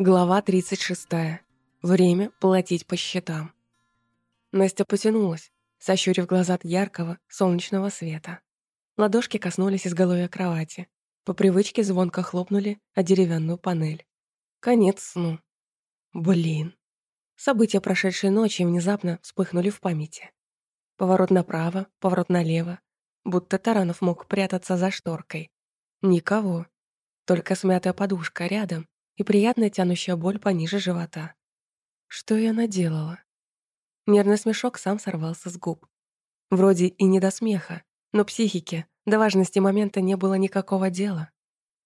Глава 36. Время платить по счетам. Настя потянулась, сощурив глаза от яркого солнечного света. Ладошки коснулись изголовья кровати. По привычке звонко хлопнули о деревянную панель. Конец сну. Блин. События прошедшей ночи внезапно вспыхнули в памяти. Поворот направо, поворот налево. Будто Таранов мог прятаться за шторкой. Никого. Только смятая подушка рядом и приятная тянущая боль пониже живота. Что я наделала? Нервный смешок сам сорвался с губ. Вроде и не до смеха, но психике, до важности момента не было никакого дела.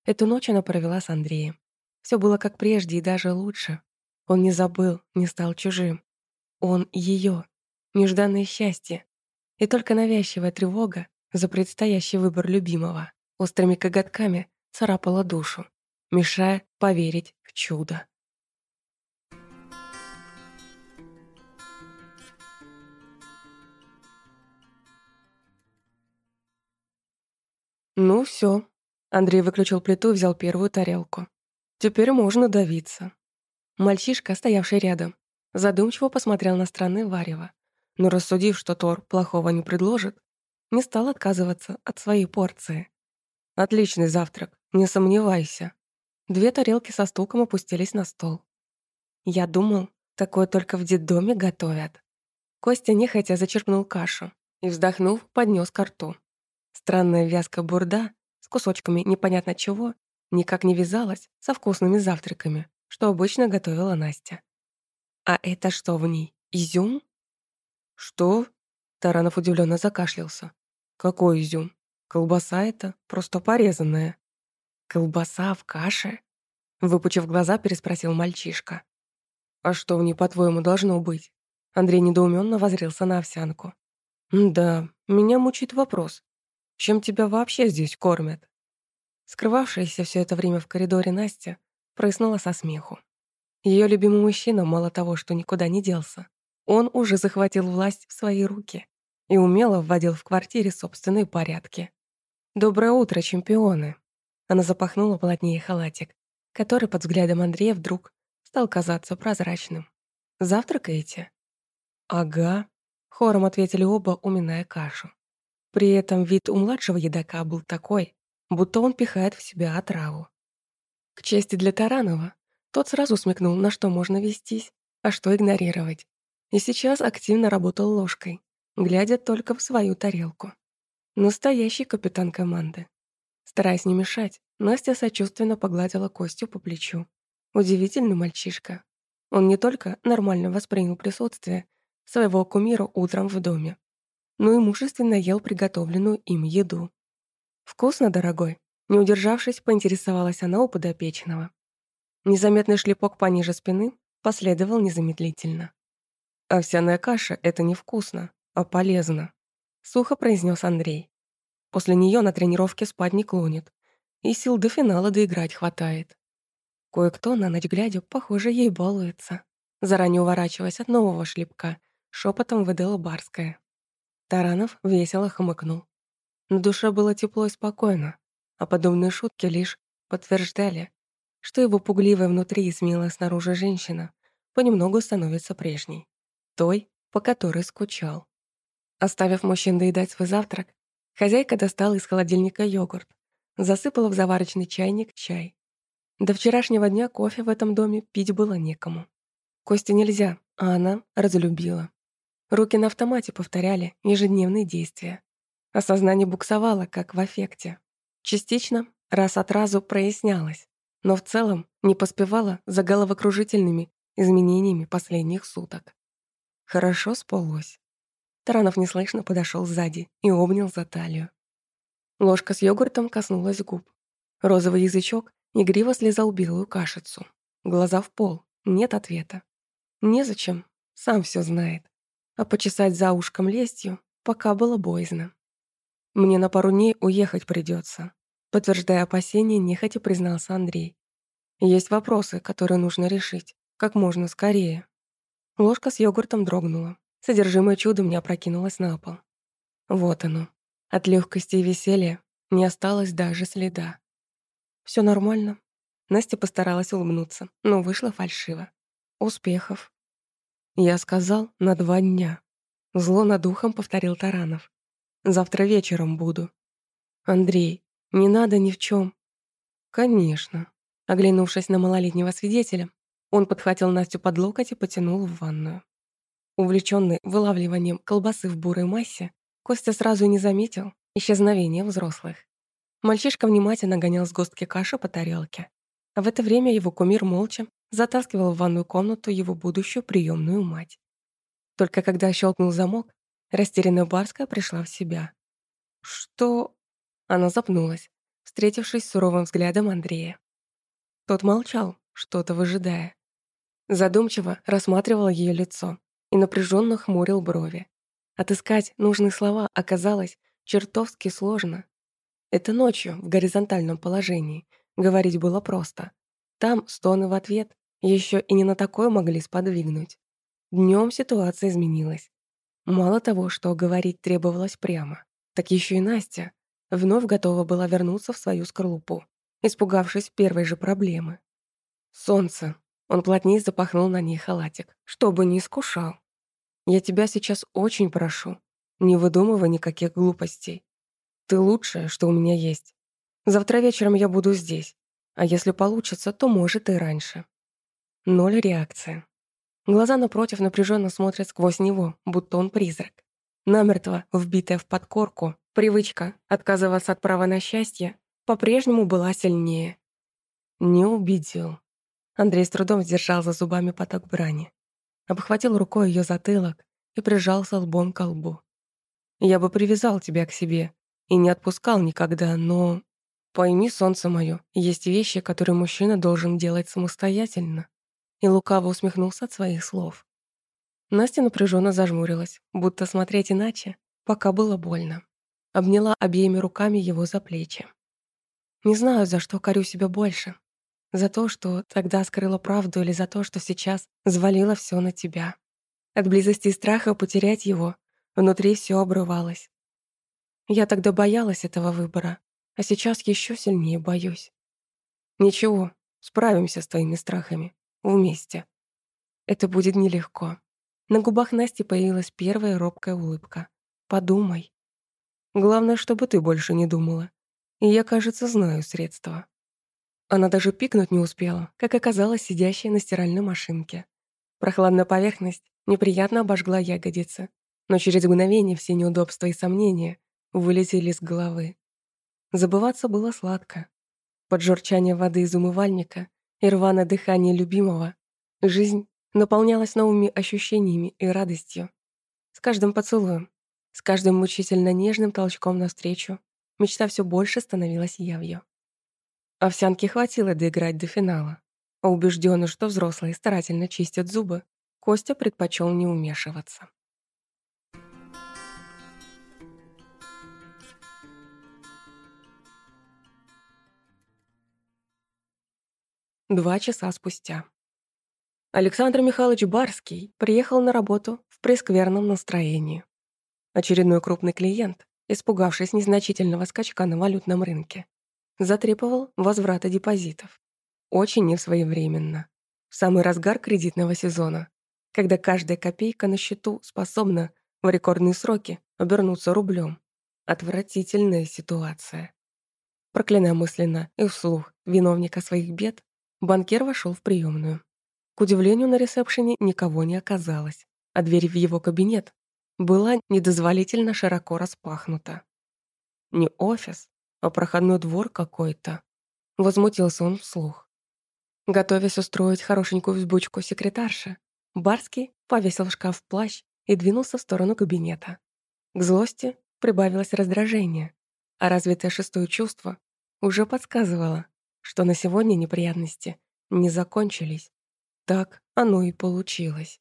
Эту ночь она провела с Андреем. Все было как прежде и даже лучше. Он не забыл, не стал чужим. Он ее, нежданное счастье. И только навязчивая тревога за предстоящий выбор любимого острыми коготками царапала душу мешая поверить в чудо. Ну все. Андрей выключил плиту и взял первую тарелку. Теперь можно давиться. Мальчишка, стоявший рядом, задумчиво посмотрел на страны варева, но рассудив, что Тор плохого не предложит, не стал отказываться от своей порции. «Отличный завтрак, не сомневайся», Две тарелки со стуком опустились на стол. Я думал, такое только в детдоме готовят. Костя нехотя зачерпнул кашу и, вздохнув, поднес ко рту. Странная вязкая бурда с кусочками непонятно чего никак не вязалась со вкусными завтраками, что обычно готовила Настя. «А это что в ней? Изюм?» «Что?» Таранов удивленно закашлялся. «Какой изюм? Колбаса это, просто порезанная». «Колбаса в каше?» Выпучив глаза, переспросил мальчишка. «А что в ней, по-твоему, должно быть?» Андрей недоуменно возрился на овсянку. «Да, меня мучит вопрос. Чем тебя вообще здесь кормят?» Скрывавшаяся все это время в коридоре Настя прыснула со смеху. Ее любимый мужчина мало того, что никуда не делся, он уже захватил власть в свои руки и умело вводил в квартире собственные порядки. «Доброе утро, чемпионы!» Она запахнула плотнее халатик, который под взглядом Андрея вдруг стал казаться прозрачным. «Завтракаете?» «Ага», — хором ответили оба, уминая кашу. При этом вид у младшего едока был такой, будто он пихает в себя отраву. К чести для Таранова, тот сразу смекнул, на что можно вестись, а что игнорировать. И сейчас активно работал ложкой, глядя только в свою тарелку. Настоящий капитан команды. Стараясь не мешать, Настя сочувственно погладила Костю по плечу. Удивительный мальчишка. Он не только нормально воспринял присутствие своего кумира утром в доме, но и мужественно ел приготовленную им еду. «Вкусно, дорогой?» Не удержавшись, поинтересовалась она у подопечного. Незаметный шлепок пониже спины последовал незамедлительно. «Овсяная каша — это невкусно, а полезно», — сухо произнес Андрей. После нее на тренировке спать не клонит. И сил до финала доиграть хватает. Кое-кто на ночь глядя, похоже, ей балуется. Заранее уворачиваясь от нового шлепка, шепотом выдала Барская. Таранов весело хмыкнул. На душе было тепло и спокойно, а подобные шутки лишь подтверждали, что его пугливая внутри и смелая снаружи женщина понемногу становится прежней, той, по которой скучал. Оставив мужчин доедать свой завтрак, Хозяйка достала из холодильника йогурт, засыпала в заварочный чайник чай. До вчерашнего дня кофе в этом доме пить было некому. Косте нельзя, а она разлюбила. Руки на автомате повторяли ежедневные действия. Осознание буксовало, как в аффекте. Частично, раз от разу прояснялось, но в целом не поспевала за головокружительными изменениями последних суток. Хорошо спалось. Таранов неслышно подошел сзади и обнял за талию. Ложка с йогуртом коснулась губ. Розовый язычок игриво слезал белую кашицу. Глаза в пол, нет ответа. Незачем, сам все знает. А почесать за ушком лестью пока было боязно. Мне на пару дней уехать придется, подтверждая опасения, нехотя признался Андрей. Есть вопросы, которые нужно решить, как можно скорее. Ложка с йогуртом дрогнула. Содержимое чудом не опрокинулось на пол. Вот оно. От легкости и веселья не осталось даже следа. Все нормально. Настя постаралась улыбнуться, но вышло фальшиво. Успехов. Я сказал, на два дня. Зло над ухом повторил Таранов. Завтра вечером буду. Андрей, не надо ни в чем. Конечно. Оглянувшись на малолетнего свидетеля, он подхватил Настю под локоть и потянул в ванную. Увлеченный вылавливанием колбасы в бурой массе, Костя сразу не заметил исчезновения взрослых. Мальчишка внимательно гонял сгустки каши по тарелке. А в это время его кумир молча затаскивал в ванную комнату его будущую приемную мать. Только когда щелкнул замок, растерянная Барская пришла в себя. «Что?» Она запнулась, встретившись с суровым взглядом Андрея. Тот молчал, что-то выжидая. Задумчиво рассматривал ее лицо и напряженно хмурил брови. Отыскать нужные слова оказалось чертовски сложно. Это ночью, в горизонтальном положении, говорить было просто. Там стоны в ответ еще и не на такое могли сподвигнуть. Днем ситуация изменилась. Мало того, что говорить требовалось прямо, так еще и Настя вновь готова была вернуться в свою скорлупу, испугавшись первой же проблемы. Солнце. Он плотнее запахнул на ней халатик, чтобы не искушал. Я тебя сейчас очень прошу, не выдумывай никаких глупостей. Ты лучшее, что у меня есть. Завтра вечером я буду здесь, а если получится, то, может, и раньше. Ноль реакции. Глаза напротив напряженно смотрят сквозь него, будто он призрак. Намертво вбитая в подкорку, привычка отказываться от права на счастье по-прежнему была сильнее. Не убедил. Андрей с трудом сдержал за зубами поток брани обхватил рукой ее затылок и прижался лбом к лбу. «Я бы привязал тебя к себе и не отпускал никогда, но...» «Пойми, солнце мое, есть вещи, которые мужчина должен делать самостоятельно». И лукаво усмехнулся от своих слов. Настя напряженно зажмурилась, будто смотреть иначе, пока было больно. Обняла обеими руками его за плечи. «Не знаю, за что корю себя больше, за то, что тогда скрыла правду или за то, что сейчас звалила все на тебя. От близости страха потерять его внутри все обрывалось. Я тогда боялась этого выбора, а сейчас еще сильнее боюсь. Ничего, справимся с твоими страхами. Вместе. Это будет нелегко. На губах Насти появилась первая робкая улыбка. Подумай. Главное, чтобы ты больше не думала. И я, кажется, знаю средства. Она даже пикнуть не успела, как оказалась сидящая на стиральной машинке. Прохладная поверхность неприятно обожгла ягодицы, но через мгновение все неудобства и сомнения вылетели из головы. Забываться было сладко. Под журчание воды из умывальника и рваное дыхание любимого жизнь наполнялась новыми ощущениями и радостью. С каждым поцелуем, с каждым мучительно нежным толчком навстречу мечта все больше становилась явью. Овсянки хватило доиграть до финала. А что взрослые старательно чистят зубы, Костя предпочел не умешиваться. Два часа спустя. Александр Михайлович Барский приехал на работу в прескверном настроении. Очередной крупный клиент, испугавшись незначительного скачка на валютном рынке, затребовал возврата депозитов. Очень несвоевременно. В самый разгар кредитного сезона, когда каждая копейка на счету способна в рекордные сроки обернуться рублем. Отвратительная ситуация. Проклиная мысленно и вслух виновника своих бед, банкир вошел в приемную. К удивлению, на ресепшене никого не оказалось, а дверь в его кабинет была недозволительно широко распахнута. Не офис, а проходной двор какой-то. Возмутился он вслух. Готовясь устроить хорошенькую взбучку секретарши, Барский повесил в шкаф плащ и двинулся в сторону кабинета. К злости прибавилось раздражение, а развитое шестое чувство уже подсказывало, что на сегодня неприятности не закончились. Так оно и получилось.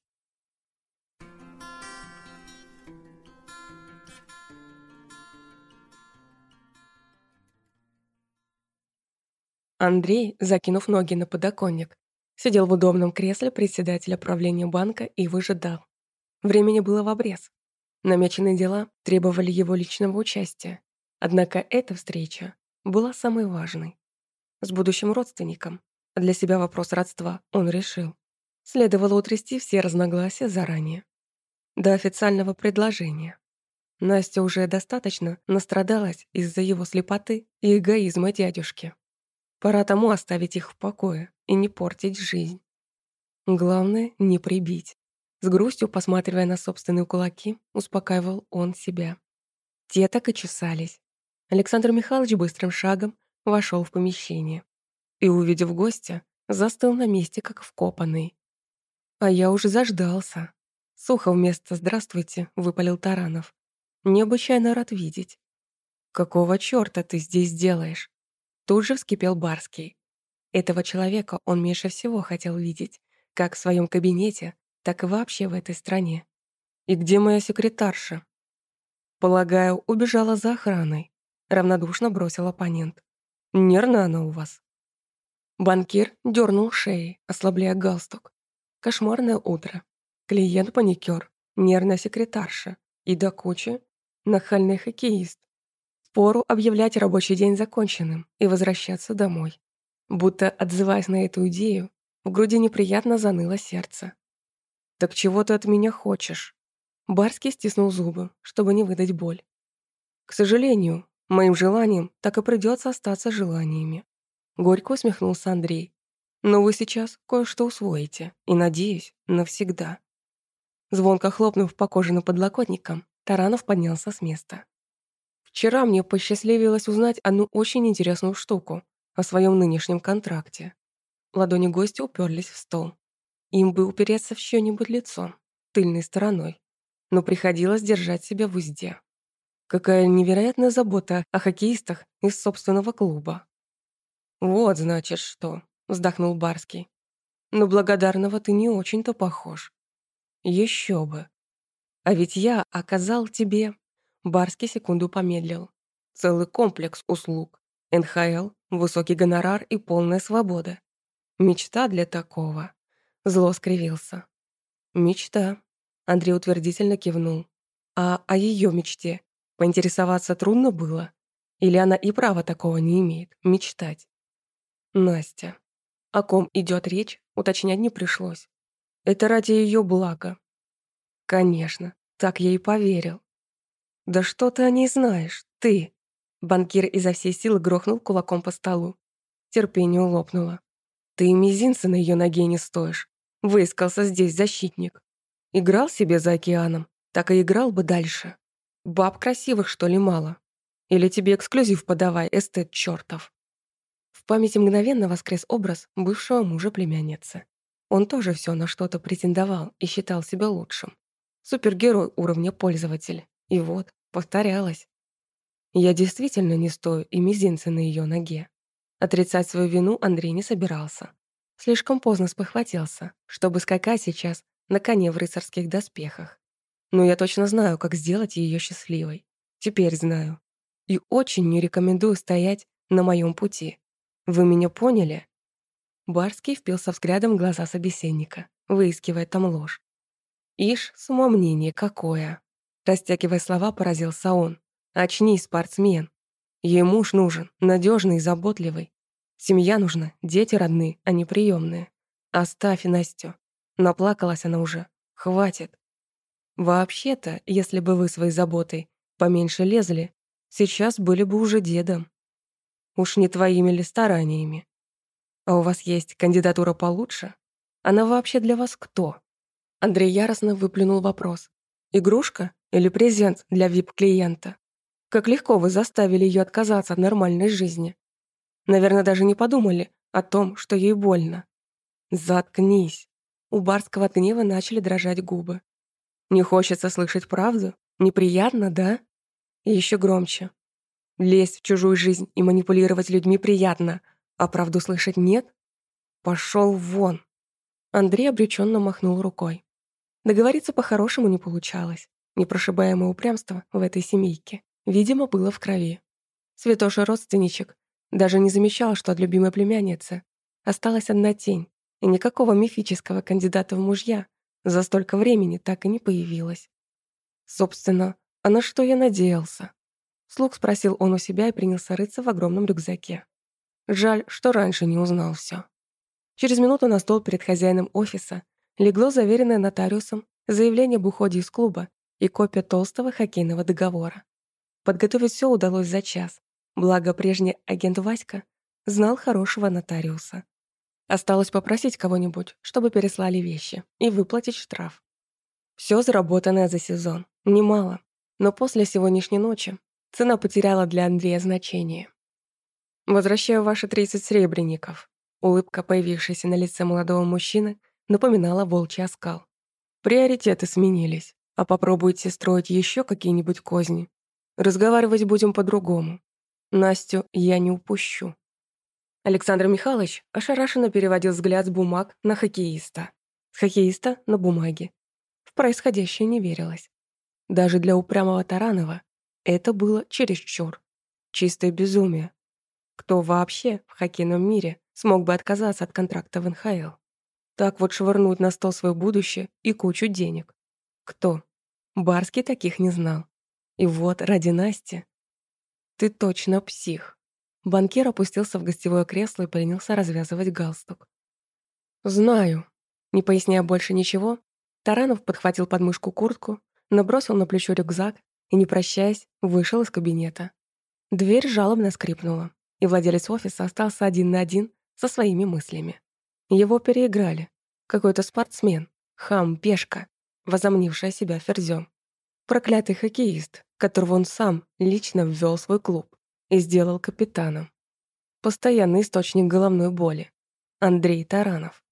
Андрей, закинув ноги на подоконник, сидел в удобном кресле председателя правления банка и выжидал. Времени было в обрез. Намеченные дела требовали его личного участия. Однако эта встреча была самой важной. С будущим родственником, Для себя вопрос родства он решил. Следовало утрясти все разногласия заранее. До официального предложения. Настя уже достаточно настрадалась из-за его слепоты и эгоизма дядюшки. Пора тому оставить их в покое и не портить жизнь. Главное — не прибить. С грустью, посматривая на собственные кулаки, успокаивал он себя. Те так и чесались. Александр Михайлович быстрым шагом вошел в помещение и, увидев гостя, застыл на месте, как вкопанный. А я уже заждался. Сухо вместо «здравствуйте» выпалил Таранов. Необычайно рад видеть. «Какого чёрта ты здесь делаешь?» Тут же вскипел Барский. Этого человека он меньше всего хотел видеть, как в своем кабинете, так и вообще в этой стране. И где моя секретарша? Полагаю, убежала за охраной. Равнодушно бросил оппонент. Нервно она у вас. Банкир дернул шеей, ослабляя галстук. Кошмарное утро. Клиент-паникер, нервная секретарша. И до кучи нахальный хоккеист. Пору объявлять рабочий день законченным и возвращаться домой. Будто, отзываясь на эту идею, в груди неприятно заныло сердце. «Так чего ты от меня хочешь?» Барский стиснул зубы, чтобы не выдать боль. «К сожалению, моим желанием так и придется остаться желаниями». Горько усмехнулся Андрей. «Но вы сейчас кое-что усвоите, и, надеюсь, навсегда». Звонко хлопнув по кожаным подлокотникам, Таранов поднялся с места. «Вчера мне посчастливилось узнать одну очень интересную штуку о своем нынешнем контракте». Ладони гостя уперлись в стол. Им бы упереться в чьё-нибудь лицо, тыльной стороной. Но приходилось держать себя в узде. Какая невероятная забота о хоккеистах из собственного клуба. «Вот, значит, что», — вздохнул Барский. «Но благодарного ты не очень-то похож». Еще бы. А ведь я оказал тебе...» Барский секунду помедлил. «Целый комплекс услуг. НХЛ, высокий гонорар и полная свобода. Мечта для такого. Зло скривился. «Мечта», — Андрей утвердительно кивнул. «А о ее мечте поинтересоваться трудно было? Или она и права такого не имеет, мечтать?» «Настя. О ком идет речь, уточнять не пришлось. Это ради ее блага». «Конечно, так я и поверил». «Да что ты о ней знаешь, ты?» Банкир изо всей силы грохнул кулаком по столу. Терпение лопнуло. «Ты и мизинца на ее ноге не стоишь. Выискался здесь защитник. Играл себе за океаном, так и играл бы дальше. Баб красивых, что ли, мало? Или тебе эксклюзив подавай, эстет чертов. В памяти мгновенно воскрес образ бывшего мужа племянницы. Он тоже все на что-то претендовал и считал себя лучшим. Супергерой уровня пользователь. И вот, повторялось. Я действительно не стою и мизинца на ее ноге. Отрицать свою вину Андрей не собирался. Слишком поздно спохватился, чтобы скакать сейчас на коне в рыцарских доспехах. Но я точно знаю, как сделать ее счастливой. Теперь знаю. И очень не рекомендую стоять на моем пути. Вы меня поняли?» Барский впился взглядом в глаза собеседника, выискивая там ложь. «Ишь, самомнение какое!» Растягивая слова, поразился он. «Очнись, спортсмен. Ей муж нужен, надежный и заботливый. Семья нужна, дети родные, а не приемные. Оставь Настю. Наплакалась она уже. Хватит. Вообще-то, если бы вы своей заботой поменьше лезли, сейчас были бы уже дедом. Уж не твоими ли стараниями. А у вас есть кандидатура получше? Она вообще для вас кто? Андрей яростно выплюнул вопрос. Игрушка или презент для вип-клиента? Как легко вы заставили ее отказаться от нормальной жизни. Наверное, даже не подумали о том, что ей больно. Заткнись. У барского от гнева начали дрожать губы. Не хочется слышать правду? Неприятно, да? И еще громче. Лезть в чужую жизнь и манипулировать людьми приятно, а правду слышать нет? Пошел вон. Андрей обреченно махнул рукой. Договориться по-хорошему не получалось. Непрошибаемое упрямство в этой семейке, видимо, было в крови. Святоша родственничек даже не замечал, что от любимой племянницы осталась одна тень, и никакого мифического кандидата в мужья за столько времени так и не появилась. Собственно, а на что я надеялся? Слух спросил он у себя и принялся рыться в огромном рюкзаке. Жаль, что раньше не узнал все. Через минуту на стол перед хозяином офиса легло заверенное нотариусом заявление об уходе из клуба и копия толстого хоккейного договора. Подготовить все удалось за час, благо прежний агент Васька знал хорошего нотариуса. Осталось попросить кого-нибудь, чтобы переслали вещи и выплатить штраф. Все заработанное за сезон. Немало. Но после сегодняшней ночи цена потеряла для Андрея значение. «Возвращаю ваши 30 сребреников». Улыбка, появившаяся на лице молодого мужчины, напоминала волчий оскал. «Приоритеты сменились. А попробуйте строить еще какие-нибудь козни. Разговаривать будем по-другому. Настю я не упущу». Александр Михайлович ошарашенно переводил взгляд с бумаг на хоккеиста. С хоккеиста на бумаги. В происходящее не верилось. Даже для упрямого Таранова это было чересчур. Чистое безумие. Кто вообще в хоккейном мире смог бы отказаться от контракта в НХЛ? Так вот швырнуть на стол свое будущее и кучу денег. Кто? Барский таких не знал. И вот ради Насти. Ты точно псих. Банкир опустился в гостевое кресло и принялся развязывать галстук. «Знаю». Не поясняя больше ничего, Таранов подхватил подмышку куртку, набросил на плечо рюкзак и, не прощаясь, вышел из кабинета. Дверь жалобно скрипнула, и владелец офиса остался один на один со своими мыслями. Его переиграли. Какой-то спортсмен, хам, пешка, возомнившая себя ферзем. Проклятый хоккеист, которого он сам лично ввел в свой клуб и сделал капитаном. Постоянный источник головной боли. Андрей Таранов.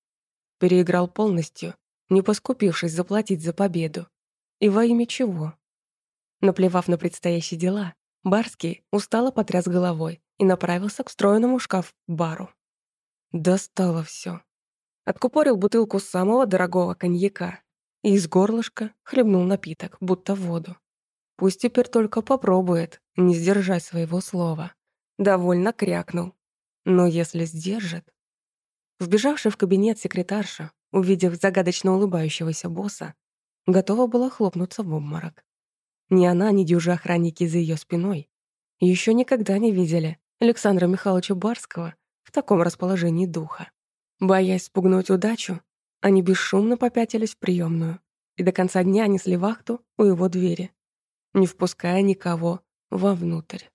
Переиграл полностью, не поскупившись заплатить за победу. И во имя чего? Наплевав на предстоящие дела, Барский устало потряс головой и направился к встроенному шкаф-бару. Достало все. Откупорил бутылку самого дорогого коньяка и из горлышка хлебнул напиток, будто воду. Пусть теперь только попробует не сдержать своего слова. Довольно крякнул. Но если сдержит... Вбежавшая в кабинет секретарша, увидев загадочно улыбающегося босса, готова была хлопнуться в обморок. Ни она, ни дюжи охранники за ее спиной еще никогда не видели Александра Михайловича Барского в таком расположении духа. Боясь спугнуть удачу, они бесшумно попятились в приемную и до конца дня несли вахту у его двери не впуская никого вовнутрь.